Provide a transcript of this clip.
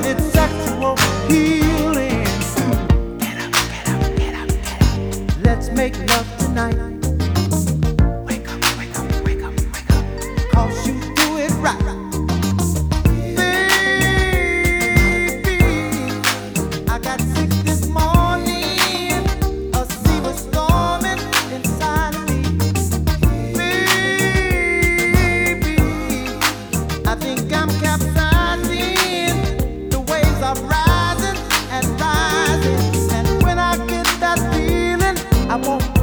that it's sexual healing. Get up, get up, get up, Let's make love tonight. amor